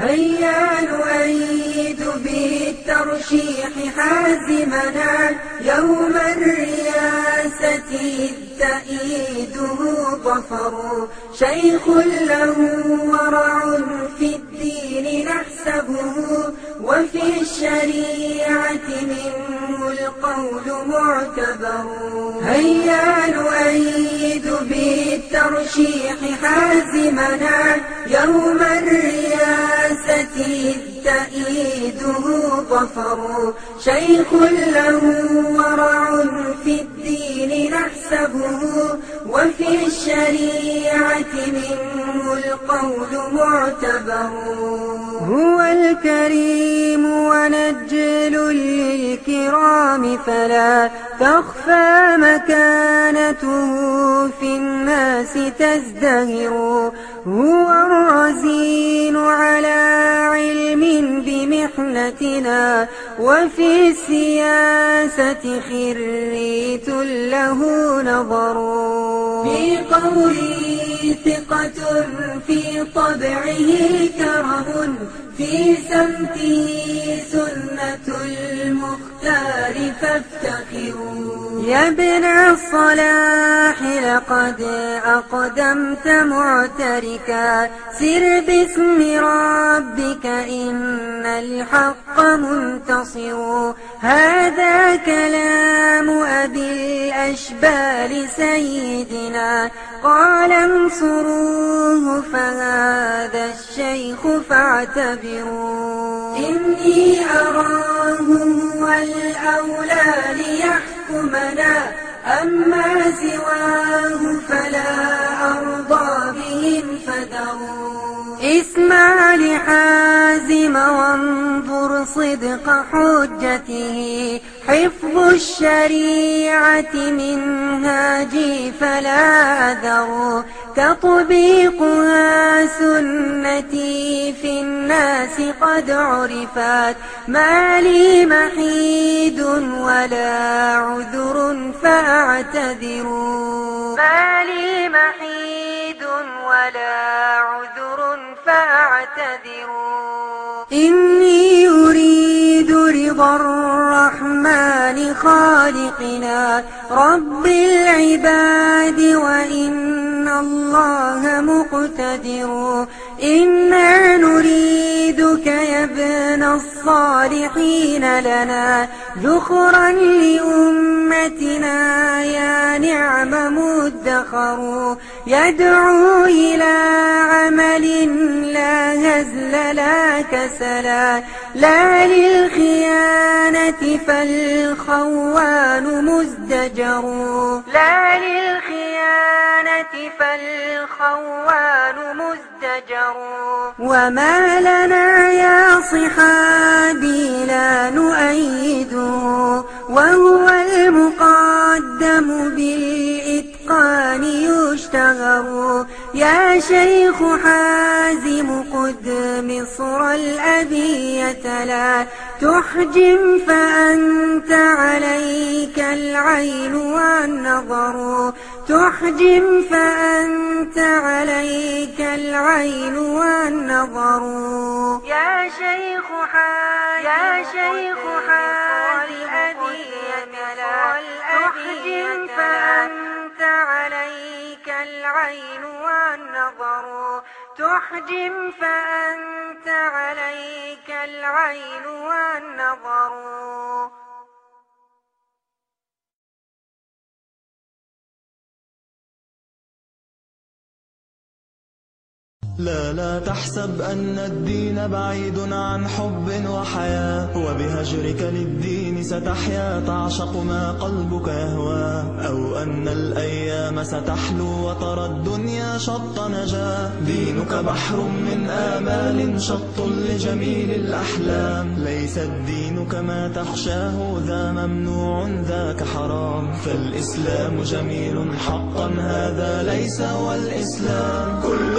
هيا نؤيد بالترشيح حازمنا يوم الرياسة تأييده ظفر. شيخ له ورع في الدين نحسبه. وفي الشريعة منه القول معتبر. هيا نؤيد بالترشيح حازمنا يوم الرياسة تأييده ظفر. شيخ له ورع في الدين نحسبه. وفي الشريعة منه القول معتبر. هو الكريم ونجل للكرام فلا تخفى مكانته في الناس تزدهر. هو الرزين على علم بمحنتنا. وفي السياسة خريت له نظر. في قولي ثقة في طبعه كرم في سمته سنة يا ابن الصلاح لقد أقدمت معتركا. سر باسم ربك إن الحق منتصر. هذا كلام أبي الأشبال سيدنا. قال انصروه فهذا الشيخ فاعتبروا. إني أراه هو الأولى ليحكمنا أما سواه فلا أرضى بهم فدروا اسمع لحازم وانظر صدق حجته حفظ الشريعة منهاجي فلا أذر تطبيقها سنتي في الناس قد عرفت ما لي محيد ولا عذر فأعتذر رضا الرحمن خالقنا. رب العباد وإن الله مقتدر. إنا نريدك يا ابن الصالحين لنا. ذخرا لأمتنا يا نعم مدخر. يدعو إلى عمل لا هزل لا كسلا لا للخيانة فالخوان مزدجر. لا للخيانة فالخوان مزدجر. وما لنا يا صحابي لا نؤيده. وهو يا شيخ حازم قد مصر الأبية لا تحجم فأنت عليك العين والنظر. تحجم فأنت عليك العين والنظر. يا شيخ حال يا شيخ حال الأبية لا تحجم فأنت العين والنظر تحجم فأنت عليك العين والنظر. لا لا تحسب أن الدين بعيد عن حب وحياة وبهجرك للدين ستحيا تعشق ما قلبك يهوى. أو أن الأيام ستحلو وترى الدنيا شط نجاة دينك بحر من آمال شط لجميل الأحلام. ليس الدين كما تخشاه ذا ممنوع ذاك حرام. فالإسلام جميل حقا هذا ليس هو الإسلام كل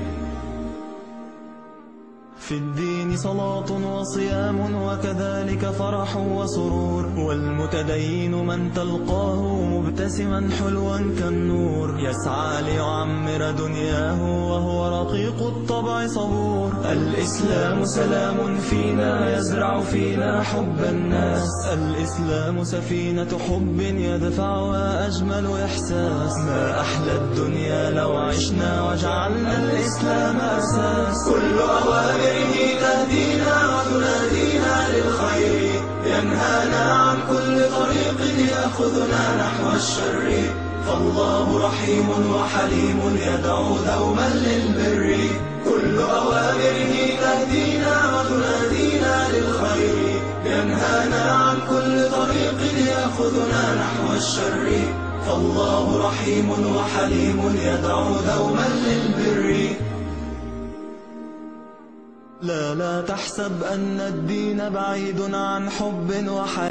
في الدين صلاة وصيام وكذلك فرح وسرور. والمتدين من تلقاه مبتسما حلوا كالنور. يسعى ليعمر دنياه وهو رقيق الطبع صبور. الإسلام سلام فينا يزرع فينا حب الناس. الإسلام سفينة حب يدفعها أجمل إحساس. ما أحلى الدنيا لو عشنا وجعلنا الإسلام أساس. كل يأخذنا نحو الشر. فالله رحيم وحليم يدعو دوما للبر. كل أوامره تهدينا وتنادينا للخير. ينهانا عن كل طريق يأخذنا نحو الشر. فالله رحيم وحليم يدعو دوما للبر. لا لا تحسب أن الدين بعيد عن حب وحياة.